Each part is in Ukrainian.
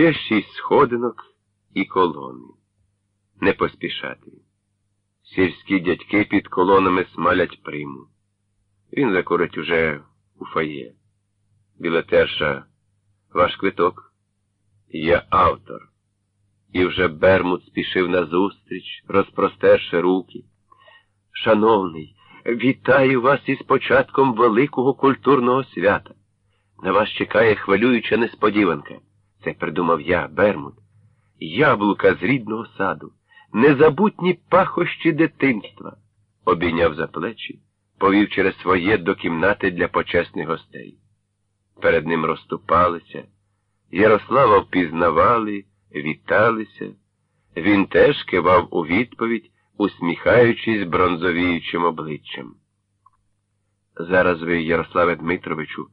Ще шість сходинок і колони. Не поспішати. Сільські дядьки під колонами смалять приму. Він закурить уже у фає. Білетерша, ваш квиток. Я автор. І вже Бермут спішив назустріч, розпростерши руки. Шановний, вітаю вас із початком великого культурного свята. На вас чекає хвилююча несподіванка. Це придумав я, Бермут. Яблука з рідного саду, незабутні пахощі дитинства, обійняв за плечі, повів через своє до кімнати для почесних гостей. Перед ним розступалися, Ярослава впізнавали, віталися. Він теж кивав у відповідь, усміхаючись бронзовіючим обличчям. Зараз ви, Ярославе Дмитровичу,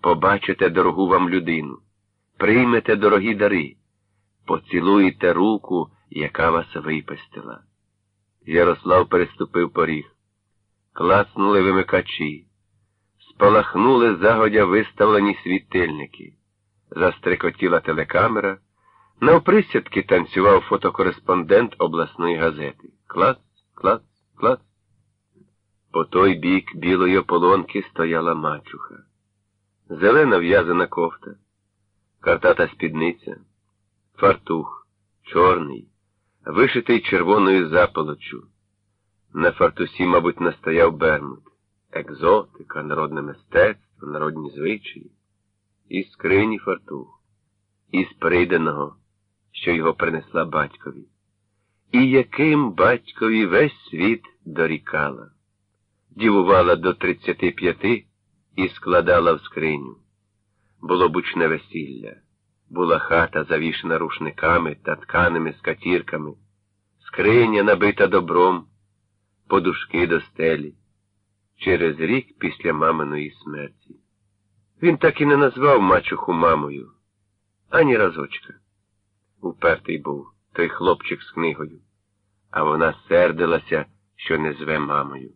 побачите дорогу вам людину, приймете дорогі дари, поцілуєте руку, яка вас випестила. Ярослав переступив поріг. Клацнули вимикачі, спалахнули загодя виставлені світильники, застрекотіла телекамера. Навприсядки танцював фотокореспондент обласної газети. Клац, клац, клац. По той бік білої ополонки стояла мачуха. Зелена в'язана кофта, картата спідниця, фартух, чорний, вишитий червоною заполоччю. На фартусі, мабуть, настояв бермут, екзотика, народне мистецтво, народні звичаї, і скрині фартух, із прийденого що його принесла батькові, і яким батькові весь світ дорікала, дівувала до тридцяти п'яти і складала в скриню. Було бучне весілля, була хата, завішена рушниками та тканими скатірками, скриня набита добром, подушки до стелі, через рік після маминої смерті. Він так і не назвав мачуху мамою, ані разочка. Упертий був той хлопчик з книгою, а вона сердилася, що не зве мамою.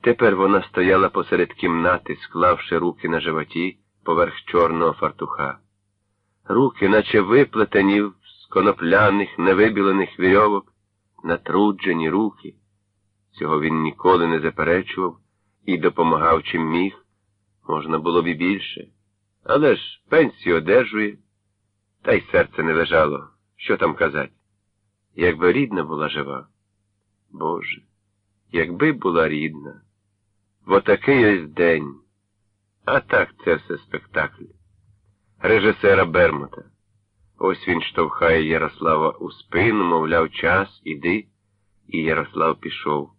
Тепер вона стояла посеред кімнати, склавши руки на животі поверх чорного фартуха. Руки, наче виплетені з конопляних, невибілених вірьовок, натруджені руки. Цього він ніколи не заперечував і допомагав чим міг. Можна було б і більше. Але ж пенсію одержує. Та й серце не лежало. Що там казать? Якби рідна була жива. Боже, якби була рідна. В отакий ось день. А так це все спектакль. Режисера Бермута. Ось він штовхає Ярослава у спину, мовляв, час, іди. І Ярослав пішов.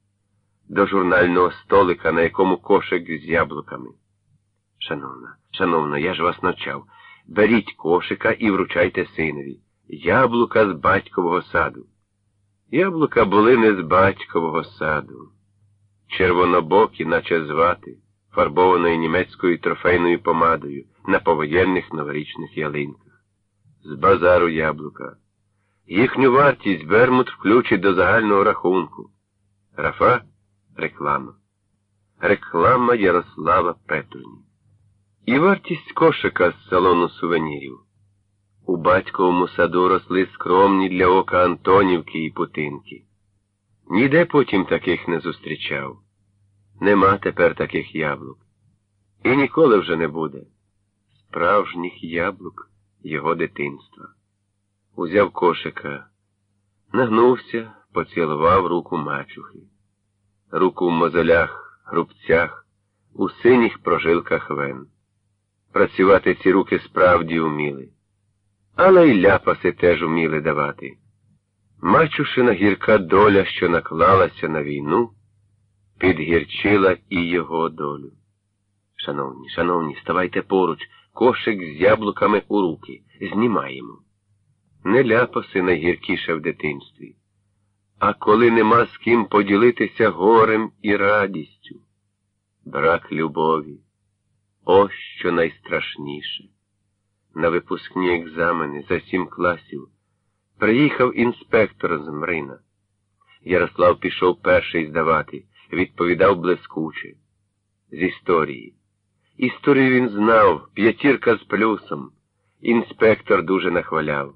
До журнального столика, на якому кошик з яблуками. Шановна, шановна, я ж вас навчав. Беріть кошика і вручайте синові. Яблука з батькового саду. Яблука були не з батькового саду. Червонобокі, наче звати, фарбованою німецькою трофейною помадою на повоєнних новорічних ялинках. З базару яблука. Їхню вартість Бермут включить до загального рахунку. Рафа реклама. Реклама Ярослава Петруні. І вартість кошика з салону сувенірів. У батьковому саду росли скромні для ока Антонівки і Путинки. Ніде потім таких не зустрічав. Нема тепер таких яблук. І ніколи вже не буде. Справжніх яблук його дитинства. Узяв кошика, нагнувся, поцілував руку мачухи, руку в мозолях, грубцях, у синіх прожилках вен. Працювати ці руки справді вміли, але й ляпаси теж уміли давати. Мачушина гірка доля, що наклалася на війну, підгірчила і його долю. Шановні, шановні, ставайте поруч, кошик з яблуками у руки, знімаємо. Не ляпаси найгіркіше в дитинстві, а коли нема з ким поділитися горем і радістю, брак любові. Ось що найстрашніше. На випускні екзамени за сім класів приїхав інспектор з Мрина. Ярослав пішов перший здавати, відповідав блискуче. З історії. Історію він знав, п'ятірка з плюсом, Інспектор дуже нахваляв.